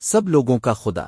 سب لوگوں کا خدا۔